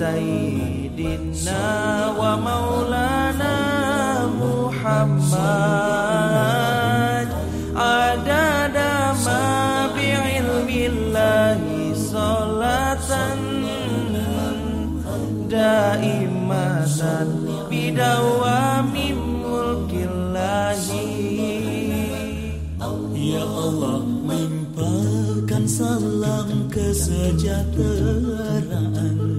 سيدنا ومولانا محمد عدد ما بعلم الله صلاة دائمة بدوام ملك الله Ya Allah limpahkan salam kesejahteraan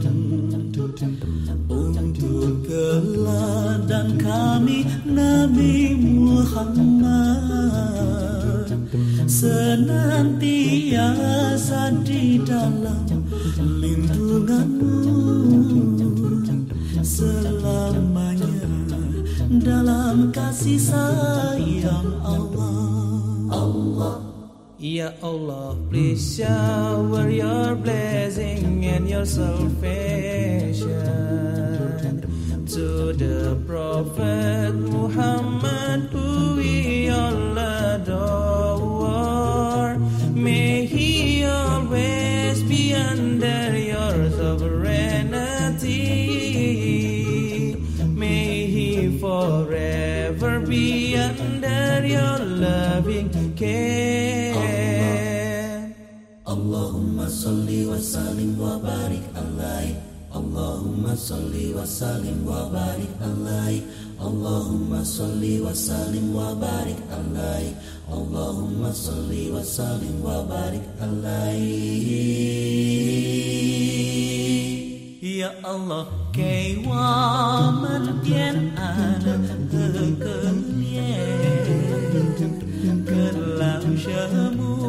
Muhammad Senantiasa di dalam lindunganmu. Selamanya dalam kasih sayang Allah. Ya Allah, please shower your blessing and your salvation to the Prophet Muhammad, be under your sovereignty. May he forever be under your loving care. Allahumma salli wa sallim wa barik alaihi Allahumma salli wa sallim wa barik alaihi Allahumma salli wa sallim wa barik alaihi Allahumma salli wa sallim wa barik Ya Allah, cây hoa mến gian an thơ cơn Cơn làm sợ mùa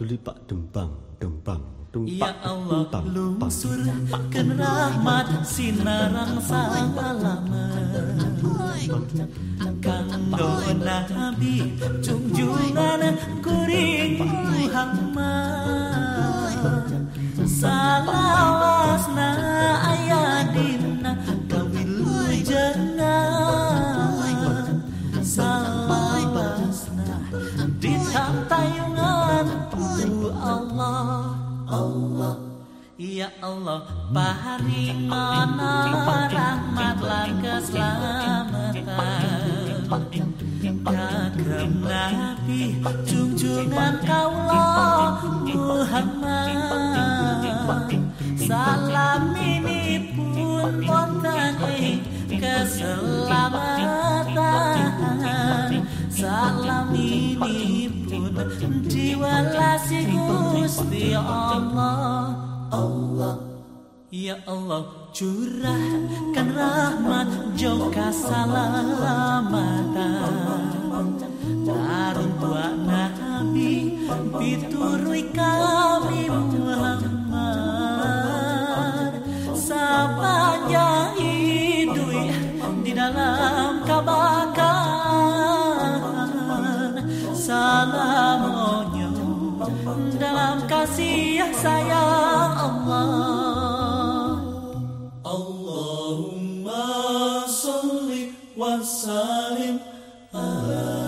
Tulipak dempang, dempang, tumpak, Ya Allah tumpang, rahmat sinarang sang alamat Kanggo Nabi junjungan kuring Muhammad. Salawasna ayadina kawilujengan Salawasna di Ya Allah paringana rahmat lan keselamatan. Kagem Nabi junjungan kaulah Muhammad. Salam ini pun wonten keselamatan. Salam ini pun diwalasi Gusti Allah Allah. Ya Allah curahkan rahmat jauh keselamatan Darun tua Nabi Piturui kami Muhammad. Sepanjang hidup di dalam kabakaran dalam kasih sayang Allah. Allahumma salli wa sallim ala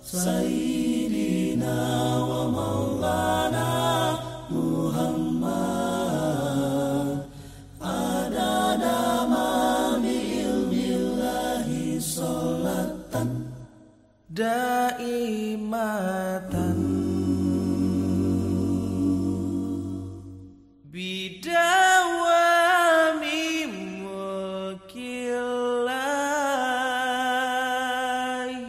Sayyidina wa maulana Muhammad. Adada ma bi salatan daimatan